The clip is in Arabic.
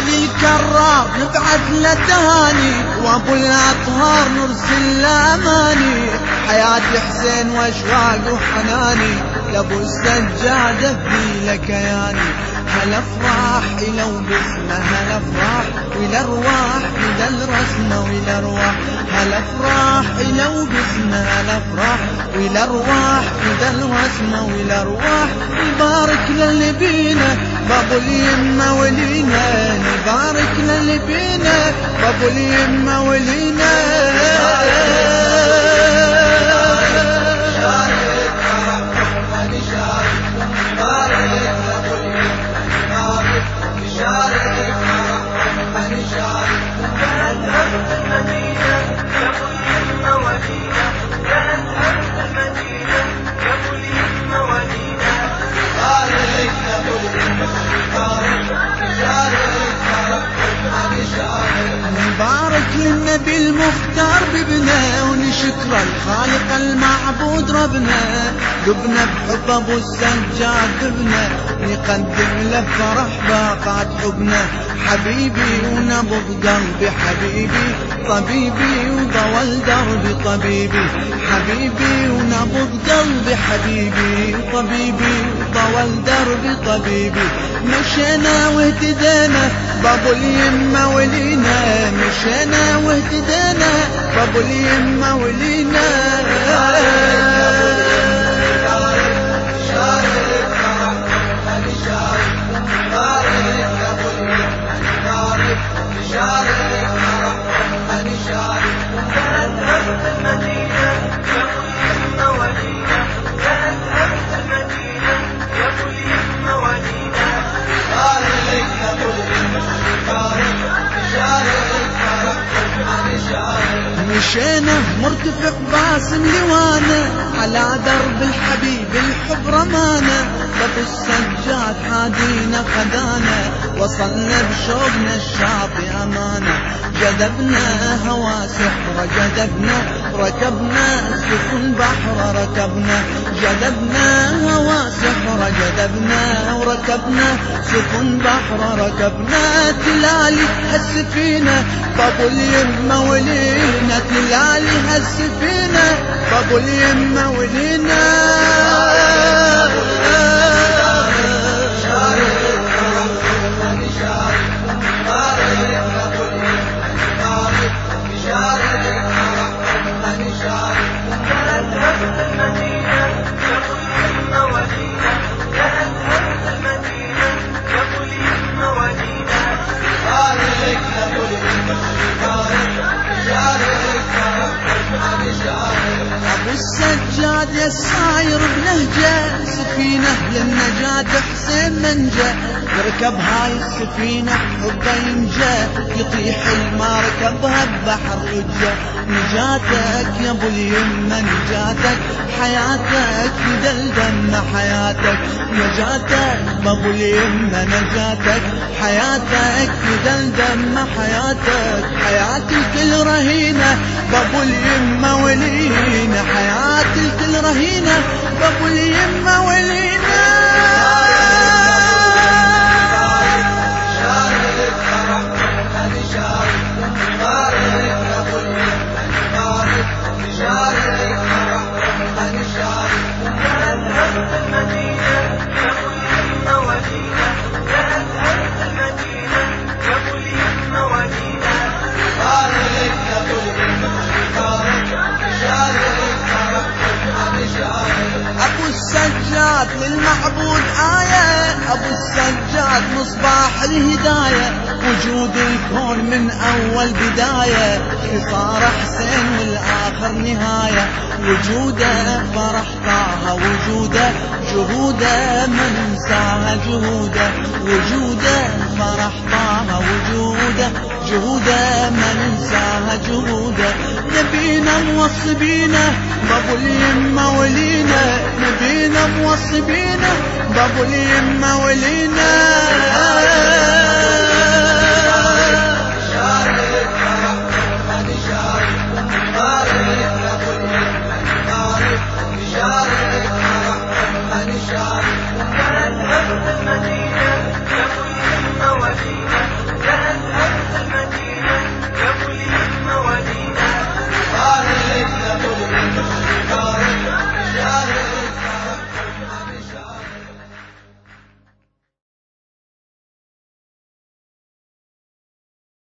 علي الكرار نبعث له تهاني وابو الأطهار نرسل له أماني. حياتي حسين واشواق وحناني. لابو السجاده في لك كياني هل أفراح إلى وباسمه هل أفراح والى ارواح إلى الرسمه وإلى ارواح هل أفراح إلى وباسمه هل أفراح والى ارواح إلى الرسمه وإلى ارواح نبارك للي بينا بابو اليمه ولينا نبارك للي بينا بابو اليمه ولينا نبارك للنبي المختار بابنه ونشكر الخالق المعبود ربنا. قبنا بحب ابو السجاد ابنه نقدم له فرح باقات حبنا حبيبي ونبض قلبي حبيبي. طبيبي وضوى الدرب طبيبي. حبيبي ونبض قلبي حبيبي. طبيبي وضوى الدرب طبيبي. مشينا واهتدينا بابو اليمة ولينا. مشينا واهتدينا بابو اليمة ولينا. مشينا مرتفق باسم لوانا على درب الحبيب الحب رمانا. لابو السجاد حادينا خدانا وصلنا بشوقنا الشاطئ امانه جذبنا هوى سحر جذبنا ركبنا سفن بحر ركبنا جذبنا هوى سحر جذبنا وركبنا سفن بحر ركبنا تلالي هالسفينة بابو اليمة ولينا تلالي هالسفينة بابو اليمة ولينا السجاد يا الساير بنهجة سفينة للنجاة حسين منجا يركب هاي السفينة حبه ينجا يطيح الماء ركبها ببحر حجة نجاتك يا ابو اليمة نجاتك حياتك في دلدم حياتك. نجاتك بابو اليمة نجاتك حياتك في دلدم حياتك. حياتي الكل رهينة بابو اليمة ولينا حياتي الكل رهينة بابو اليمة السجاد مصباح الهداية وجود الكون من أول بداية. صار حسين والآخر نهاية. وجوده فرح طه وجوده جهوده ما ننساها جهوده. وجوده فرح طه وجوده جهوده ننساها جهوده نبينا موصبينا بابو اليمة ولينا نبينا موصبينا بابو اليمة ولينا شارك